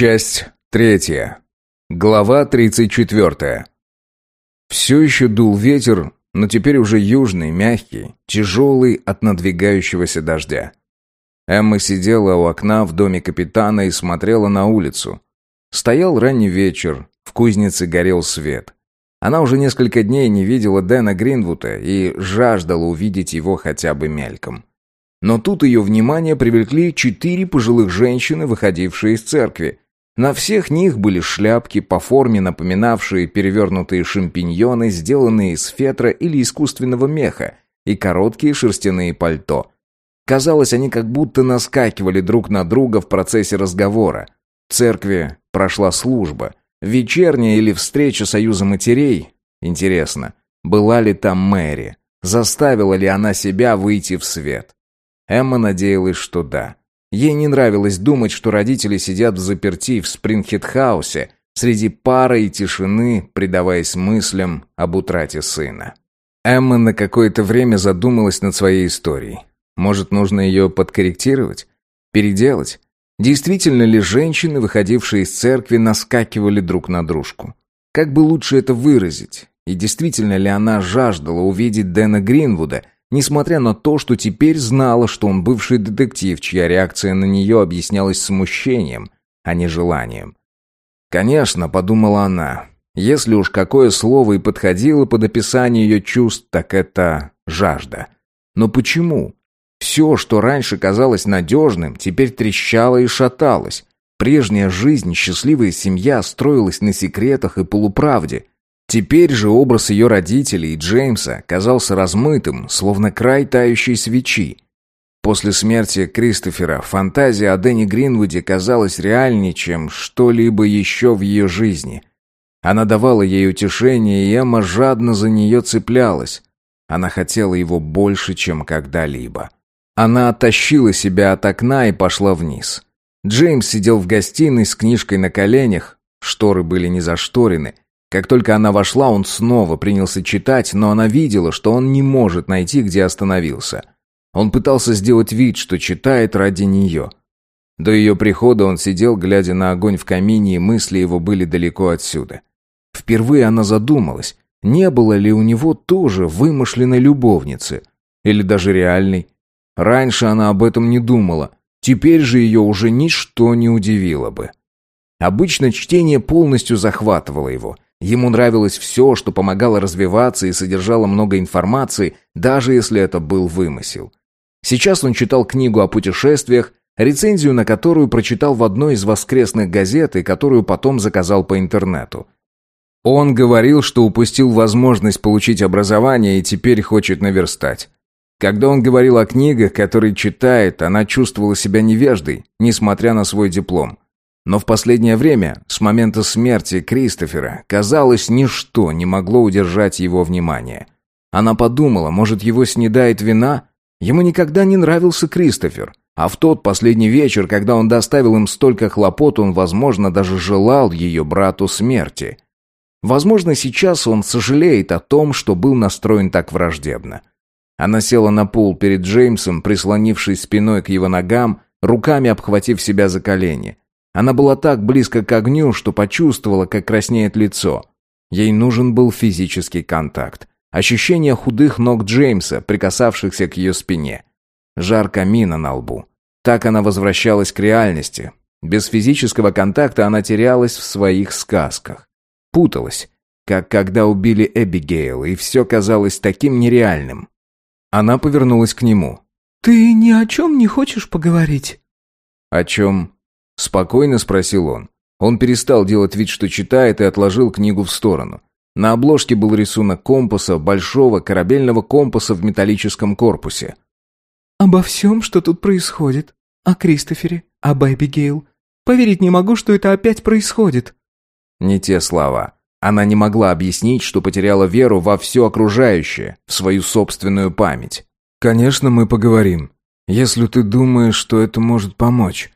Часть третья. Глава тридцать четвертая. Все еще дул ветер, но теперь уже южный, мягкий, тяжелый от надвигающегося дождя. Эмма сидела у окна в доме капитана и смотрела на улицу. Стоял ранний вечер, в кузнице горел свет. Она уже несколько дней не видела Дэна Гринвуда и жаждала увидеть его хотя бы мельком. Но тут ее внимание привлекли четыре пожилых женщины, выходившие из церкви. На всех них были шляпки, по форме напоминавшие перевернутые шампиньоны, сделанные из фетра или искусственного меха, и короткие шерстяные пальто. Казалось, они как будто наскакивали друг на друга в процессе разговора. В церкви прошла служба. Вечерняя или встреча Союза матерей? Интересно, была ли там Мэри? Заставила ли она себя выйти в свет? Эмма надеялась, что да. Ей не нравилось думать, что родители сидят в заперти в Спрингхед-хаусе среди пары и тишины, предаваясь мыслям об утрате сына. Эмма на какое-то время задумалась над своей историей. Может, нужно ее подкорректировать? Переделать? Действительно ли женщины, выходившие из церкви, наскакивали друг на дружку? Как бы лучше это выразить? И действительно ли она жаждала увидеть Дэна Гринвуда – Несмотря на то, что теперь знала, что он бывший детектив, чья реакция на нее объяснялась смущением, а не желанием. «Конечно», — подумала она, — «если уж какое слово и подходило под описание ее чувств, так это жажда. Но почему? Все, что раньше казалось надежным, теперь трещало и шаталось. Прежняя жизнь, счастливая семья строилась на секретах и полуправде. Теперь же образ ее родителей Джеймса казался размытым, словно край тающей свечи. После смерти Кристофера фантазия о Дэнни Гринвуде казалась реальнее, чем что-либо еще в ее жизни. Она давала ей утешение, и Эмма жадно за нее цеплялась. Она хотела его больше, чем когда-либо. Она оттащила себя от окна и пошла вниз. Джеймс сидел в гостиной с книжкой на коленях, шторы были не зашторены, как только она вошла, он снова принялся читать, но она видела, что он не может найти, где остановился. Он пытался сделать вид, что читает ради нее. До ее прихода он сидел, глядя на огонь в камине, и мысли его были далеко отсюда. Впервые она задумалась, не было ли у него тоже вымышленной любовницы, или даже реальной. Раньше она об этом не думала, теперь же ее уже ничто не удивило бы. Обычно чтение полностью захватывало его – Ему нравилось все, что помогало развиваться и содержало много информации, даже если это был вымысел. Сейчас он читал книгу о путешествиях, рецензию на которую прочитал в одной из воскресных газет и которую потом заказал по интернету. Он говорил, что упустил возможность получить образование и теперь хочет наверстать. Когда он говорил о книгах, которые читает, она чувствовала себя невеждой, несмотря на свой диплом. Но в последнее время, с момента смерти Кристофера, казалось, ничто не могло удержать его внимание. Она подумала, может, его снедает вина? Ему никогда не нравился Кристофер. А в тот последний вечер, когда он доставил им столько хлопот, он, возможно, даже желал ее брату смерти. Возможно, сейчас он сожалеет о том, что был настроен так враждебно. Она села на пол перед Джеймсом, прислонившись спиной к его ногам, руками обхватив себя за колени. Она была так близко к огню, что почувствовала, как краснеет лицо. Ей нужен был физический контакт. Ощущение худых ног Джеймса, прикасавшихся к ее спине. Жар камина на лбу. Так она возвращалась к реальности. Без физического контакта она терялась в своих сказках. Путалась, как когда убили Эбигейл, и все казалось таким нереальным. Она повернулась к нему. «Ты ни о чем не хочешь поговорить?» «О чем?» Спокойно спросил он. Он перестал делать вид, что читает, и отложил книгу в сторону. На обложке был рисунок компаса, большого корабельного компаса в металлическом корпусе. «Обо всем, что тут происходит. О Кристофере, об Эбигейл. Поверить не могу, что это опять происходит». Не те слова. Она не могла объяснить, что потеряла веру во все окружающее, в свою собственную память. «Конечно, мы поговорим. Если ты думаешь, что это может помочь».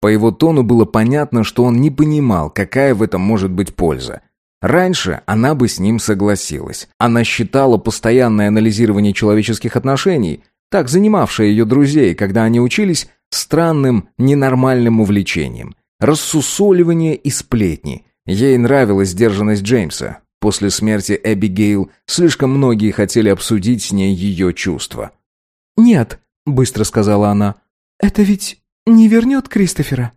По его тону было понятно, что он не понимал, какая в этом может быть польза. Раньше она бы с ним согласилась. Она считала постоянное анализирование человеческих отношений, так занимавшее ее друзей, когда они учились, странным, ненормальным увлечением. рассусоливание и сплетни. Ей нравилась сдержанность Джеймса. После смерти Эбигейл слишком многие хотели обсудить с ней ее чувства. «Нет», — быстро сказала она, — «это ведь не вернет Кристофера?»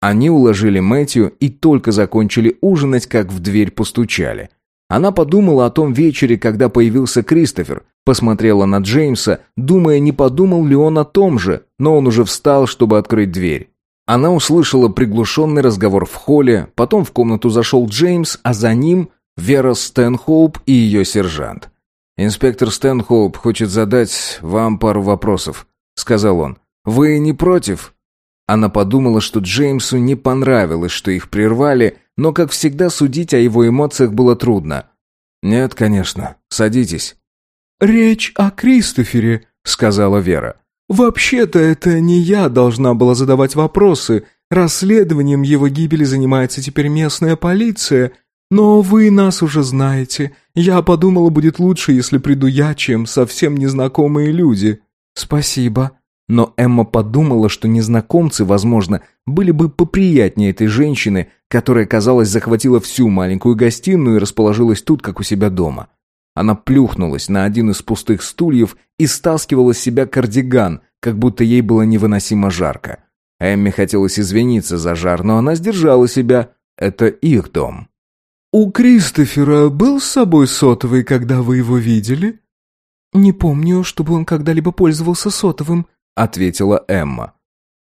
Они уложили Мэтью и только закончили ужинать, как в дверь постучали. Она подумала о том вечере, когда появился Кристофер, посмотрела на Джеймса, думая, не подумал ли он о том же, но он уже встал, чтобы открыть дверь. Она услышала приглушенный разговор в холле, потом в комнату зашел Джеймс, а за ним Вера Стэнхоуп и ее сержант. «Инспектор Стэнхоуп хочет задать вам пару вопросов», — сказал он. «Вы не против?» Она подумала, что Джеймсу не понравилось, что их прервали, но, как всегда, судить о его эмоциях было трудно. «Нет, конечно. Садитесь». «Речь о Кристофере», — сказала Вера. «Вообще-то это не я должна была задавать вопросы. Расследованием его гибели занимается теперь местная полиция. Но вы нас уже знаете. Я подумала, будет лучше, если приду я, чем совсем незнакомые люди». «Спасибо», но Эмма подумала, что незнакомцы, возможно, были бы поприятнее этой женщины, которая, казалось, захватила всю маленькую гостиную и расположилась тут, как у себя дома. Она плюхнулась на один из пустых стульев и стаскивала с себя кардиган, как будто ей было невыносимо жарко. Эмме хотелось извиниться за жар, но она сдержала себя. Это их дом. «У Кристофера был с собой сотовый, когда вы его видели?» «Не помню, чтобы он когда-либо пользовался сотовым», ответила Эмма.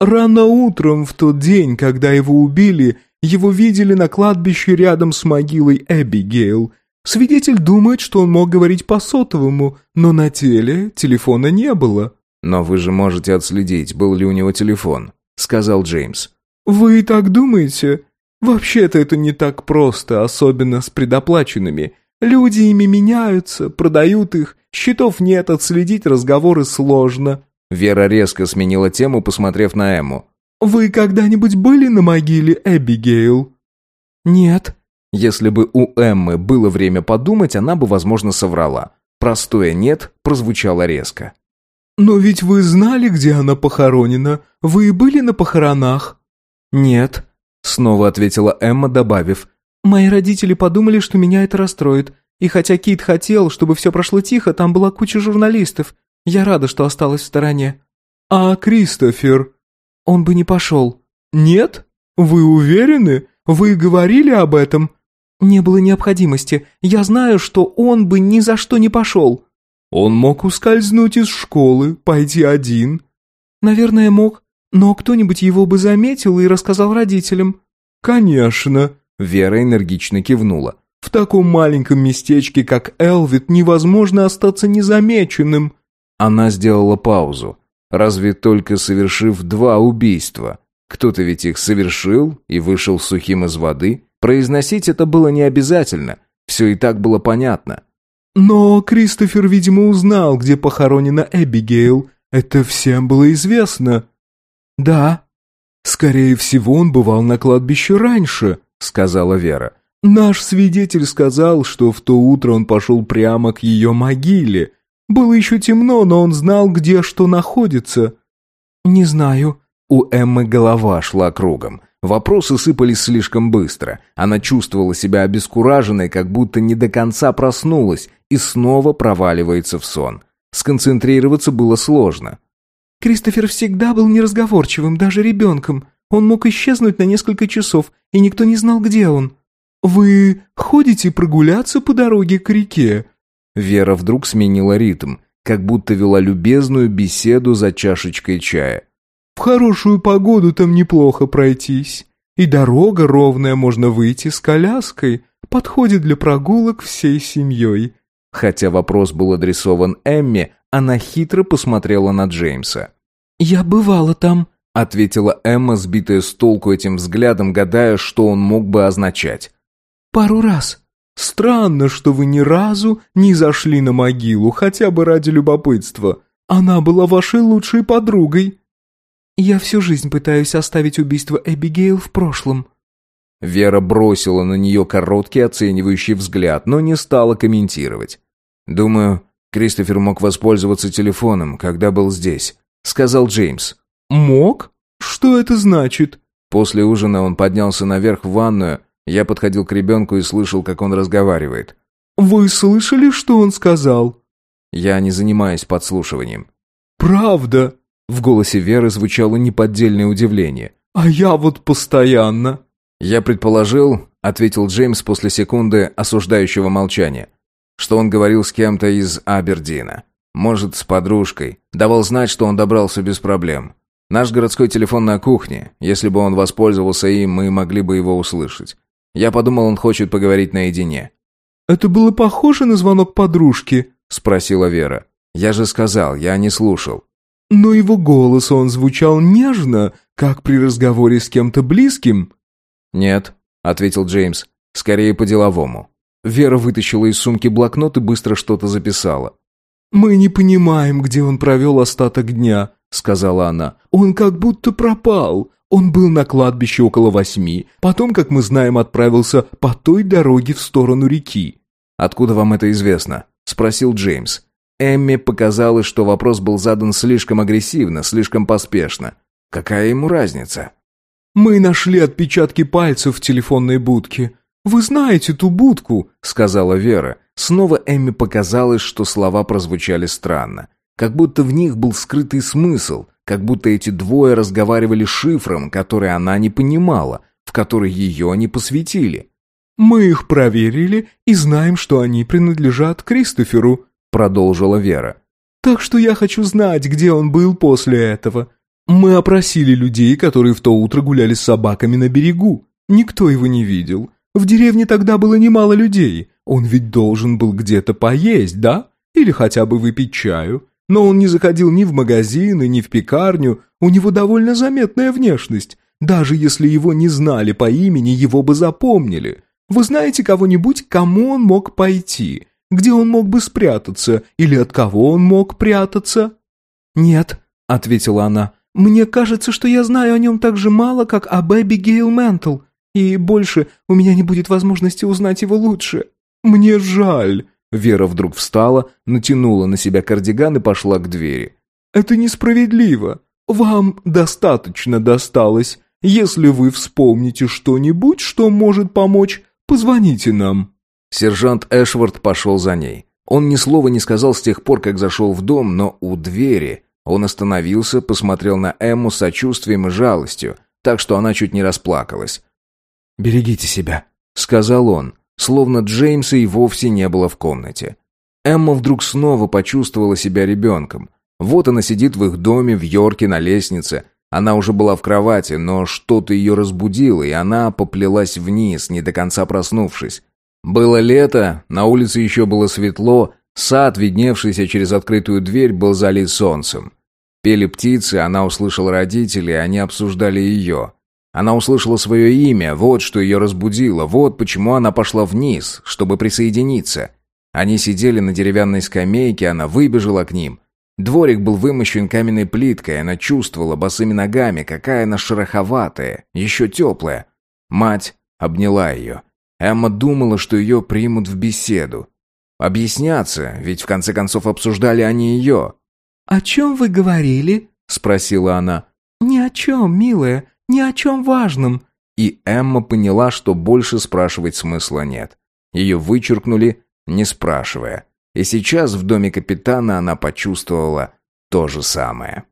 Рано утром в тот день, когда его убили, его видели на кладбище рядом с могилой Эбигейл. Свидетель думает, что он мог говорить по сотовому, но на теле телефона не было. «Но вы же можете отследить, был ли у него телефон», — сказал Джеймс. «Вы так думаете? Вообще-то это не так просто, особенно с предоплаченными. Люди ими меняются, продают их, счетов нет, отследить разговоры сложно. Вера резко сменила тему, посмотрев на Эмму. «Вы когда-нибудь были на могиле Эбигейл?» «Нет». Если бы у Эммы было время подумать, она бы, возможно, соврала. Простое «нет» прозвучало резко. «Но ведь вы знали, где она похоронена? Вы были на похоронах?» «Нет», — снова ответила Эмма, добавив. «Мои родители подумали, что меня это расстроит. И хотя Кит хотел, чтобы все прошло тихо, там была куча журналистов. Я рада, что осталась в стороне». «А Кристофер?» «Он бы не пошел». «Нет? Вы уверены? Вы говорили об этом?» «Не было необходимости. Я знаю, что он бы ни за что не пошел». «Он мог ускользнуть из школы, пойти один». «Наверное, мог. Но кто-нибудь его бы заметил и рассказал родителям». «Конечно», — Вера энергично кивнула. «В таком маленьком местечке, как Элвит, невозможно остаться незамеченным». Она сделала паузу. Разве только совершив два убийства? Кто-то ведь их совершил и вышел сухим из воды. Произносить это было не обязательно. Все и так было понятно. Но Кристофер, видимо, узнал, где похоронена Эбигейл. Это всем было известно. Да. Скорее всего, он бывал на кладбище раньше, сказала Вера. Наш свидетель сказал, что в то утро он пошел прямо к ее могиле, было еще темно, но он знал, где что находится. Не знаю. У Эммы голова шла кругом. Вопросы сыпались слишком быстро. Она чувствовала себя обескураженной, как будто не до конца проснулась и снова проваливается в сон. Сконцентрироваться было сложно. Кристофер всегда был неразговорчивым, даже ребенком. Он мог исчезнуть на несколько часов, и никто не знал, где он. «Вы ходите прогуляться по дороге к реке?» Вера вдруг сменила ритм, как будто вела любезную беседу за чашечкой чая. «В хорошую погоду там неплохо пройтись. И дорога ровная, можно выйти с коляской. Подходит для прогулок всей семьей». Хотя вопрос был адресован Эмме, она хитро посмотрела на Джеймса. «Я бывала там», — ответила Эмма, сбитая с толку этим взглядом, гадая, что он мог бы означать. «Пару раз. Странно, что вы ни разу не зашли на могилу, хотя бы ради любопытства. Она была вашей лучшей подругой. Я всю жизнь пытаюсь оставить убийство Эбигейл в прошлом. Вера бросила на нее короткий оценивающий взгляд, но не стала комментировать. «Думаю, Кристофер мог воспользоваться телефоном, когда был здесь», — сказал Джеймс. «Мог? Что это значит?» После ужина он поднялся наверх в ванную, я подходил к ребенку и слышал, как он разговаривает. «Вы слышали, что он сказал?» Я не занимаюсь подслушиванием. «Правда?» В голосе Веры звучало неподдельное удивление. «А я вот постоянно...» «Я предположил», — ответил Джеймс после секунды осуждающего молчания, что он говорил с кем-то из Абердина. Может, с подружкой. Давал знать, что он добрался без проблем. Наш городской телефон на кухне. Если бы он воспользовался им, мы могли бы его услышать. Я подумал, он хочет поговорить наедине. «Это было похоже на звонок подружки?» — спросила Вера. «Я же сказал, я не слушал». «Но его голос, он звучал нежно, как при разговоре с кем-то близким». «Нет», — ответил Джеймс, — «скорее по-деловому». Вера вытащила из сумки блокнот и быстро что-то записала. «Мы не понимаем, где он провел остаток дня», — сказала она. «Он как будто пропал. Он был на кладбище около восьми, потом, как мы знаем, отправился по той дороге в сторону реки». «Откуда вам это известно?» — спросил Джеймс. Эмми показалось, что вопрос был задан слишком агрессивно, слишком поспешно. Какая ему разница? «Мы нашли отпечатки пальцев в телефонной будке. Вы знаете ту будку?» — сказала Вера. Снова Эмми показалось, что слова прозвучали странно. Как будто в них был скрытый смысл, как будто эти двое разговаривали шифром, который она не понимала, в который ее не посвятили. «Мы их проверили и знаем, что они принадлежат Кристоферу», — продолжила Вера. «Так что я хочу знать, где он был после этого. Мы опросили людей, которые в то утро гуляли с собаками на берегу. Никто его не видел. В деревне тогда было немало людей. Он ведь должен был где-то поесть, да? Или хотя бы выпить чаю. Но он не заходил ни в магазины, ни в пекарню. У него довольно заметная внешность. Даже если его не знали по имени, его бы запомнили. Вы знаете кого-нибудь, кому он мог пойти? Где он мог бы спрятаться? Или от кого он мог прятаться?» «Нет», — ответила она. «Мне кажется, что я знаю о нем так же мало, как об Эбигейл Ментл, и больше у меня не будет возможности узнать его лучше. Мне жаль». Вера вдруг встала, натянула на себя кардиган и пошла к двери. «Это несправедливо. Вам достаточно досталось. Если вы вспомните что-нибудь, что может помочь, позвоните нам». Сержант Эшвард пошел за ней. Он ни слова не сказал с тех пор, как зашел в дом, но у двери он остановился, посмотрел на Эмму с сочувствием и жалостью, так что она чуть не расплакалась. «Берегите себя», — сказал он, словно Джеймса и вовсе не было в комнате. Эмма вдруг снова почувствовала себя ребенком. Вот она сидит в их доме в Йорке на лестнице. Она уже была в кровати, но что-то ее разбудило, и она поплелась вниз, не до конца проснувшись. Было лето, на улице еще было светло, сад, видневшийся через открытую дверь, был залит солнцем. Пели птицы, она услышала родителей, они обсуждали ее. Она услышала свое имя, вот что ее разбудило, вот почему она пошла вниз, чтобы присоединиться. Они сидели на деревянной скамейке, она выбежала к ним. Дворик был вымощен каменной плиткой, она чувствовала босыми ногами, какая она шероховатая, еще теплая. Мать обняла ее. Эмма думала, что ее примут в беседу. Объясняться, ведь в конце концов обсуждали они ее. «О чем вы говорили?» — спросила она. «Ни о чем, милая, ни о чем важном». И Эмма поняла, что больше спрашивать смысла нет. Ее вычеркнули, не спрашивая. И сейчас в доме капитана она почувствовала то же самое.